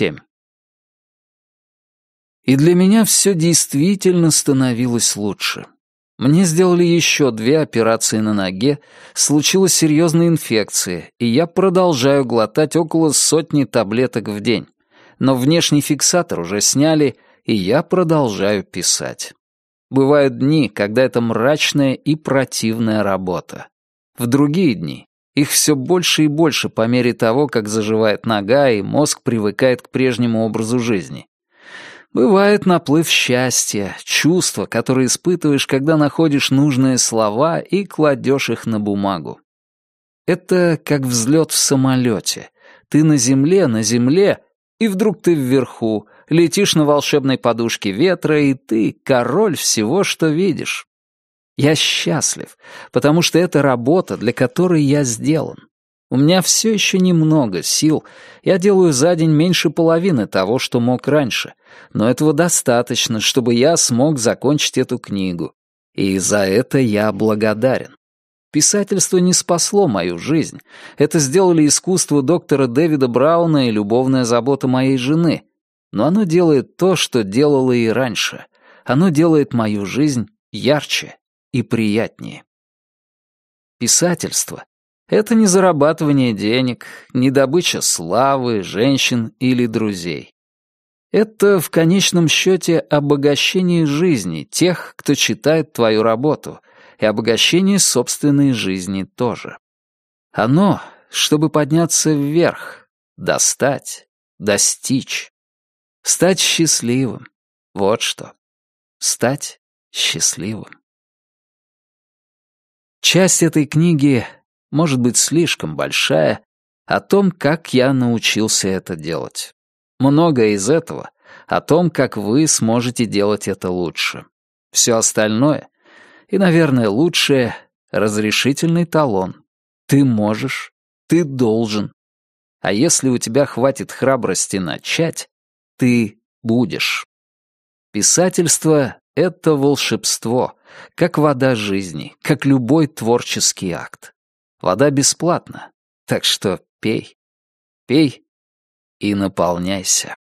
7. И для меня все действительно становилось лучше. Мне сделали еще две операции на ноге, случилась серьезная инфекция, и я продолжаю глотать около сотни таблеток в день. Но внешний фиксатор уже сняли, и я продолжаю писать. Бывают дни, когда это мрачная и противная работа. В другие дни их все больше и больше по мере того, как заживает нога и мозг привыкает к прежнему образу жизни. Бывает наплыв счастья, чувства, которые испытываешь, когда находишь нужные слова и кладешь их на бумагу. Это как взлет в самолете. Ты на земле, на земле, и вдруг ты вверху, летишь на волшебной подушке ветра, и ты король всего, что видишь. Я счастлив, потому что это работа, для которой я сделан. У меня все еще немного сил. Я делаю за день меньше половины того, что мог раньше. Но этого достаточно, чтобы я смог закончить эту книгу. И за это я благодарен. Писательство не спасло мою жизнь. Это сделали искусство доктора Дэвида Брауна и любовная забота моей жены. Но оно делает то, что делало и раньше. Оно делает мою жизнь ярче и приятнее. Писательство это не зарабатывание денег, не добыча славы, женщин или друзей. Это в конечном счете обогащение жизни тех, кто читает твою работу, и обогащение собственной жизни тоже. Оно, чтобы подняться вверх, достать, достичь, стать счастливым. Вот что. Стать счастливым. Часть этой книги может быть слишком большая, о том, как я научился это делать. Многое из этого о том, как вы сможете делать это лучше. Все остальное, и, наверное, лучшее — разрешительный талон. Ты можешь, ты должен. А если у тебя хватит храбрости начать, ты будешь. Писательство — это волшебство, как вода жизни, как любой творческий акт. Вода бесплатна, так что пей, пей и наполняйся.